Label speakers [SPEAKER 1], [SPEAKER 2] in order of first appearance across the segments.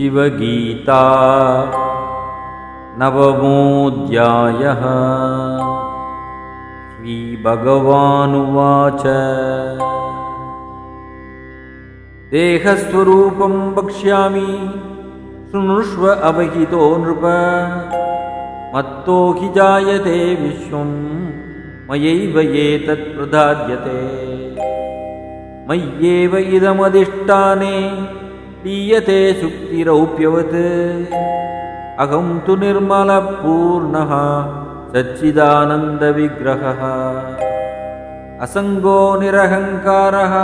[SPEAKER 1] श्रीशिवगीता नवमोऽध्यायः। श्रीभगवानुवाच। देहस्वरूपं वक्ष्यामि शृणुष्व अवहितो नृप। मत्तो हि जायते विश्वं मयैव एतत् प्रधाद्यते मय्येव इदमधिष्ठाने लीयते शुक्तिरौप्यवत् अहं तु निर्मलपूर्णः सच्चिदानन्दविग्रहः। असङ्गो निरहङ्कारः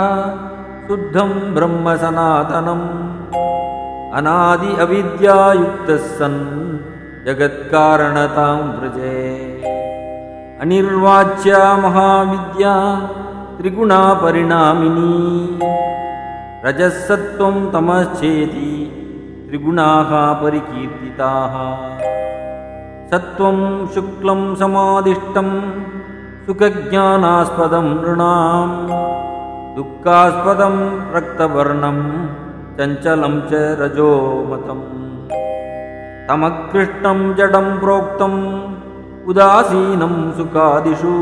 [SPEAKER 1] शुद्धं ब्रह्म सनातनम् अनादि अविद्यायुक्तः सन् जगत्कारणतां व्रजे। अनिर्वाच्या महाविद्या त्रिगुणापरिणामिनी रजःसत्त्वं तमश्चेति त्रिगुणाः परिकीर्तिताः। सत्त्वं शुक्लं समादिष्टं सुखज्ञानास्पदं नृणाम् दुःखास्पदं रक्तवर्णं चञ्चलं च रजोमतम्। तमकृष्णं जडं प्रोक्तम् उदासीनं सुखादिषु।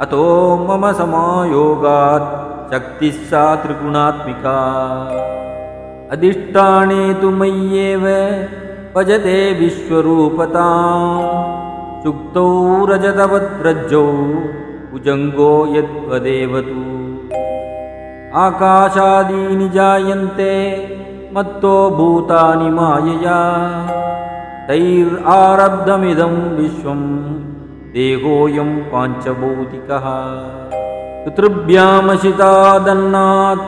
[SPEAKER 1] अतो मम समायोगात् शक्तिः सा त्रिगुणात्मिका। अधिष्ठाने तु मय्येव भजते विश्वरूपता सुक्तौ रजतवद्रज्जौ भुजङ्गो यद्वदेव तु आकाशादीनि जायन्ते मत्तो भूतानि मायया। तैरारब्धमिदं विश्वं देहोऽयं पाञ्चभौतिकः पितृभ्यामशितादन्नात्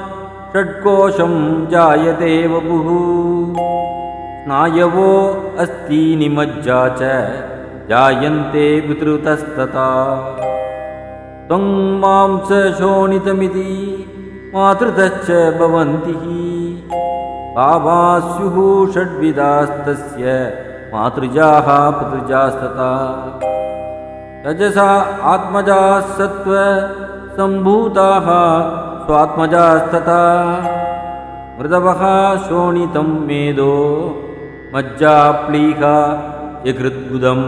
[SPEAKER 1] षट्कोशं जायते वपुः स्नायवो अस्ति निमज्जा च जायन्ते पितृतस्तता त्वं मांस शोणितमिति मातृतश्च भवन्ति बाबा स्युः षड्विधास्तस्य मातृजाः पितृजास्तता रजसा आत्मजाः सत्त्वसम्भूताः स्वात्मजास्तथा। मृदवः शोणितं मेदो मज्जाप्लीहा यकृद्बुदम्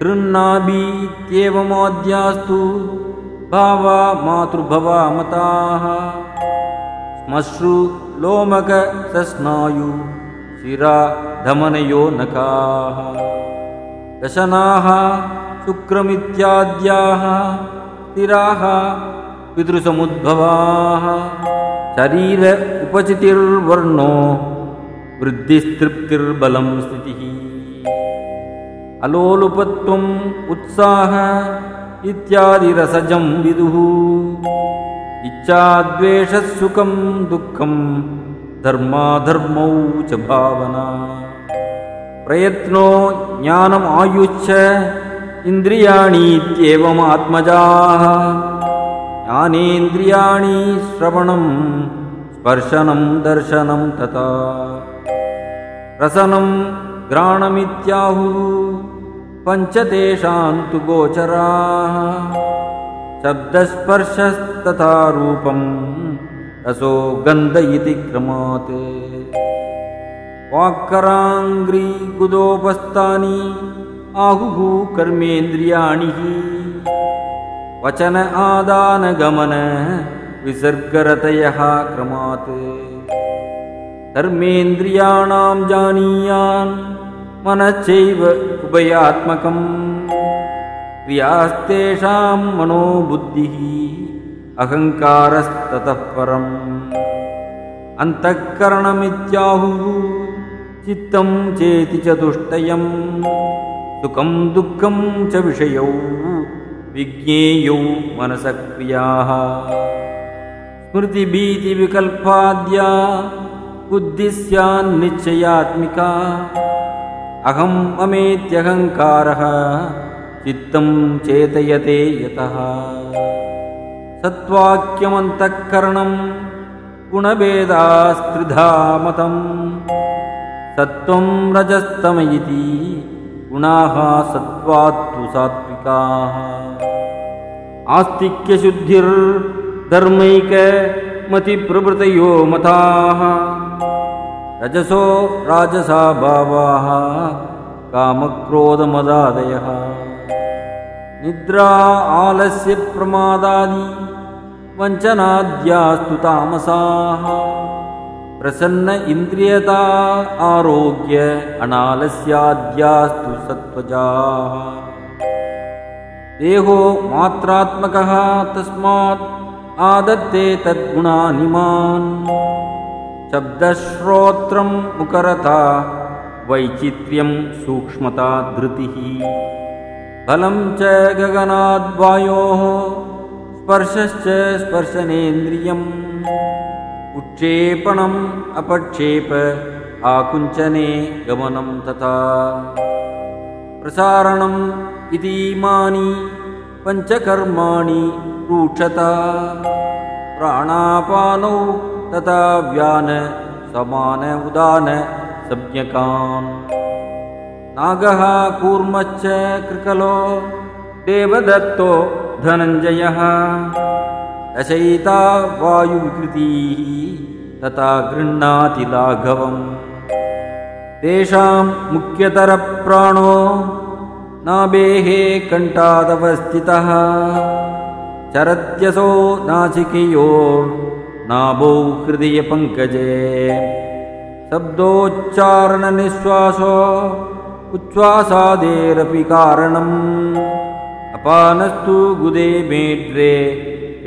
[SPEAKER 1] कृन्नाभीत्येवमाद्यास्तु भावा मातृभवा मताः। लोमकसस्नायु शिरा धमनयो नकाः दशनाः शुक्रमित्याद्याः स्थिराः पितृसमुद्भवाः। शरीर उपचितिर्वर्णो वृद्धिस्तृप्तिर्बलं स्थितिः। अलोलुपत्वम् उत्साह इत्यादिरसजं विदुः। इच्छाद्वेषसुखं दुःखं धर्माधर्मौ च भावना। प्रयत्नो ज्ञानमायुश्च इन्द्रियाणीत्येवमात्मजाः। ज्ञानेन्द्रियाणि श्रवणं स्पर्शनं दर्शनं तथा। रसनं घ्राणमित्याहुः पञ्चतेषां तु गोचराः। शब्दस्पर्शस्तथा रूपं रसो गन्ध इति क्रमात्। वाक्कराङ्घ्रिगुदोपस्थानि आहुः कर्मेन्द्रियाणि वचन आदानगमन विसर्गरतयः क्रमात्। कर्मेन्द्रियाणां जानीयान् मनश्चैव उभयात्मकम्। क्रियास्तेषां मनोबुद्धिः अहङ्कारस्ततः परम्। अन्तःकरणमित्याहुः चित्तं चेति चतुष्टयम् सुखं दुःखं च विषयौ विज्ञेयौ मनसक्रियाः। स्मृतिभीतिविकल्पाद्या बुद्धिः स्यान्निश्चयात्मिका अहं ममेत्यहङ्कारः चित्तं चेतयते यतः। सत्त्वाक्यमन्तःकरणं गुणभेदास्त्रिधा मतम्। सत्त्वं रजस्तम इति गुणाः सत्त्वात्तु सात्विकाः आस्तिक्यशुद्धिर्धर्मैकमतिप्रभृतयो मताः। रजसो राजसा भावाः कामक्रोधमदादयः। निद्रा आलस्य प्रमादादि वञ्चनाद्यास्तु तामसाः प्रसन्न इन्द्रियता आरोग्य अनालस्याद्यास्तु सत्त्वजाः। देहो मात्रात्मकः तस्मात् आदत्ते तद्गुणानिमान्। शब्दश्रोत्रम् मुकरता वैचित्र्यं सूक्ष्मता धृतिः। फलं च गगनाद्वायोः स्पर्शश्च स्पर्शनेन्द्रियम् उक्षेपणम् अपक्षेप आकुञ्चने गमनं तथा। प्रसारणम् इतीमानि पञ्चकर्माणि रूक्षता प्राणापानौ तथा व्यान समान उदान सम्यकान् नागः कूर्मश्च कृकलो देवदत्तो धनञ्जयः दशयिता वायुविकृतीः तथा गृह्णाति लाघवम्। तेषां मुख्यतरप्राणो नाभेः कण्ठादवस्थितः। चरत्यसो नाचिकेयोर्नाभौ हृदयपङ्कजे। शब्दोच्चारणनिःश्वासो उच्छ्वासादेरपि कारणम्। अपानस्तु गुदे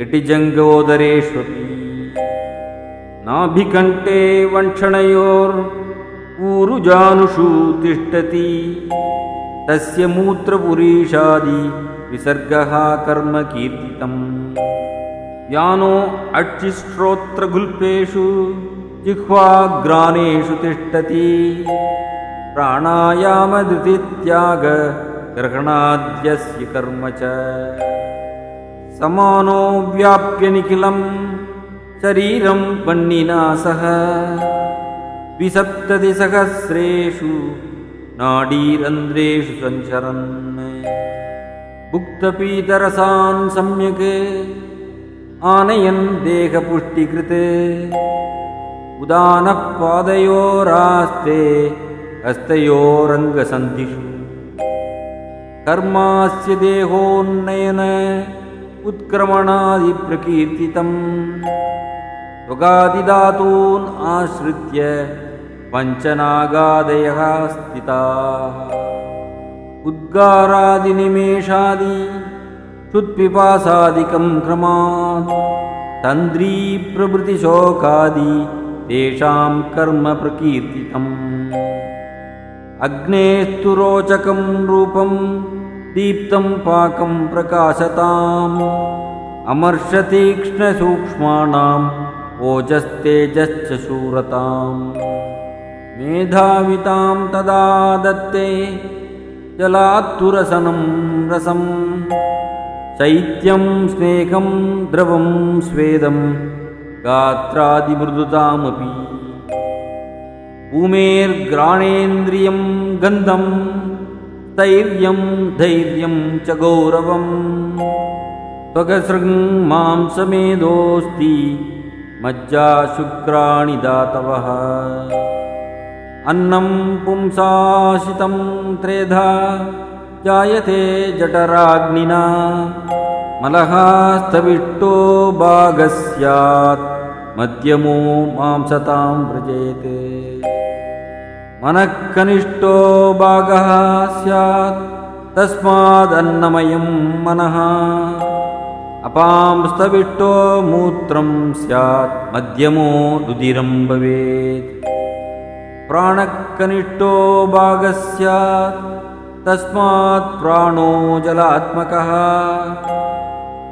[SPEAKER 1] इटिजङ्गोदरेष्वपि नाभिकण्ठे वञ्क्षणयोर्पूरुजानुषु तिष्ठति तस्य मूत्रपुरीषादि विसर्गः कर्म कीर्तितम् यानो अक्षिश्रोत्रगुल्पेषु जिह्वाग्रानेषु तिष्ठति प्राणायामधृतित्यागग्रहणाद्यस्य कर्म च समानो व्याप्यनिखिलम् शरीरं वह्निना सह। द्विसप्ततिसहस्रेषु नाडीरन्ध्रेषु सञ्चरन्। भुक्तपीतरसान् सम्यक् आनयन् देहपुष्टिकृत्। उदानः पादयोरास्ते हस्तयोरङ्गसन्धिषु। कर्मास्य देहोन्नयन उत्क्रमणादिप्रकीर्तितम्। स्वगादिधातून् आश्रित्य पञ्चनागादयः स्थिताः। उद्गारादिनिमेषादि क्षुत्पिपासादिकं क्रमात् तन्द्रीप्रभृतिशोकादि तेषां कर्म प्रकीर्तितम्। अग्नेस्तु रोचकं रूपं दीप्तं पाकं प्रकाशताम्। अमर्षतीक्ष्णसूक्ष्माणाम् ओजस्तेजश्च शूरताम् मेधावितां तदा दत्ते जलात्तुरसनं रसम्। शैत्यं स्नेहं द्रवं स्वेदं गात्रादिमृदुतामपि। भूमेर्ग्राणेन्द्रियं गन्धं स्थैर्यं धैर्यं च गौरवम् त्वगसृङ्मांसमेधोऽस्ति मज्जाशुक्राणि दातवः। अन्नं पुंसाशितं त्रेधा जायते जठराग्निना। मलहास्तविष्टो भागः स्यात् मध्यमो मांसतां व्रजेत् मनः कनिष्ठो भागः स्यात्। तस्मादन्नमयं मनः। अपांस्तविष्टो मूत्रं स्यात्। मध्यमो रुदिरं भवेत्। प्राणकनिष्ठो भागः स्यात्। तस्मात् प्राणो जलात्मकः।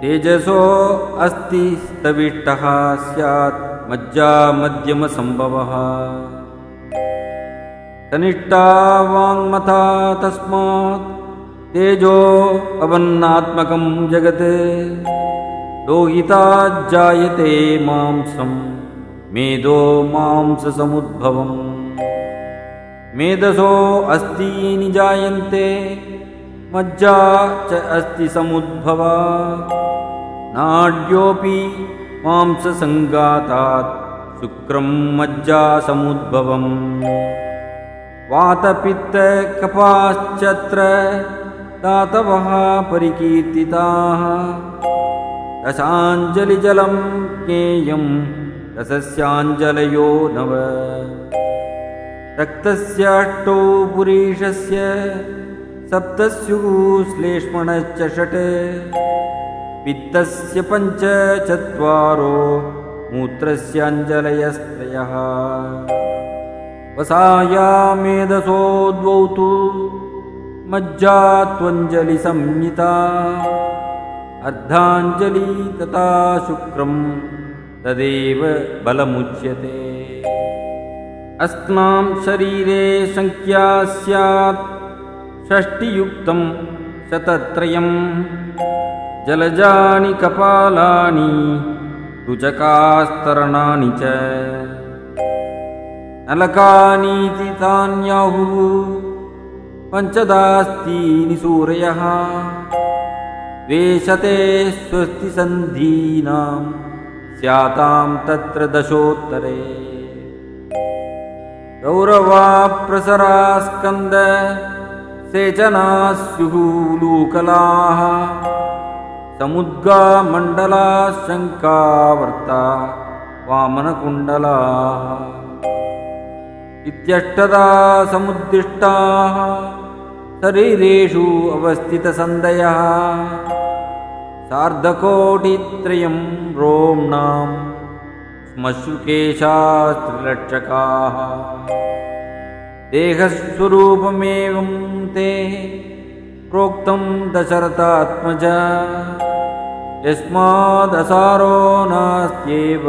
[SPEAKER 1] तेजसो अस्ति स्तविष्टः स्यात्। मज्जा कनिष्ठा वाङ्मथा तस्मात् तेजो अवन्नात्मकं जगत्। लोहिताज्जायते मांसं मेदो मांससमुद्भवम् मेधसो अस्ति निजायन्ते मज्जा च अस्ति समुद्भवा नाड्योऽपि मांससङ्गातात् शुक्रं मज्जासमुद्भवम् वातपित्तकपाश्चत्र दातवः परिकीर्तिताः। रसाञ्जलिजलं ज्ञेयं रसस्याञ्जलयो नव। रक्तस्य अष्टौ पुरीषस्य सप्तस्युः श्लेष्मणश्च षट्। पित्तस्य पञ्च चत्वारो मूत्रस्याञ्जलयस्त्रयः वसायामेधसो द्वौ तु मज्जा अर्धाञ्जली तथा शुक्रं तदेव बलमुच्यते। अस्नां शरीरे सङ्ख्या स्यात् षष्टियुक्तं शतत्रयम् जलजानि कपालानि रुचकास्तरणानि च नलकानीति तान्याहुः। पञ्चदास्तीनि सूरयः। द्वेषते स्वस्तिसन्धीनां स्यातां तत्र दशोत्तरे। गौरवाप्रसरास्कन्द सेचना स्युः लूकलाः। समुद्गामण्डला शङ्कावर्ता वामनकुण्डला इत्यष्टदा समुद्दिष्टाः शरीरेषु अवस्थितसन्दयः सार्धकोटित्रयं रोम्णां श्मश्रुकेशास्त्रिलक्षकाः देहस्वरूपमेवं ते प्रोक्तं दशरथात्मज। यस्मादसारो नास्त्येव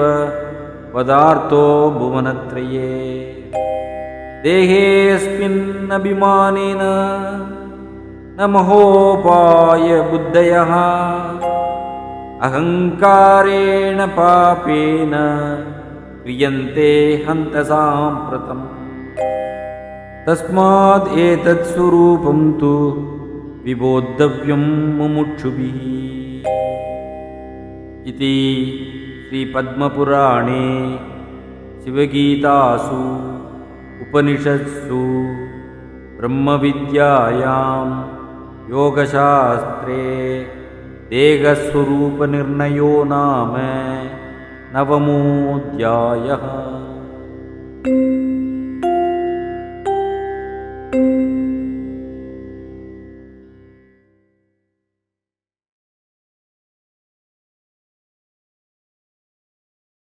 [SPEAKER 1] पदार्थो भुवनत्रये देहेऽस्मिन्नभिमानेन न महोपायबुद्धयः अहङ्कारेण पापेन क्रियन्ते हन्तसाम्प्रतम् तस्मादेतत्स्वरूपं तु विबोद्धव्यं मुमुक्षुभिः। इति श्रीपद्मपुराणे शिवगीतासु उपनिषत्सु ब्रह्मविद्यायां योगशास्त्रे देहस्वरूपनिर्णयो नाम नवमोऽध्यायः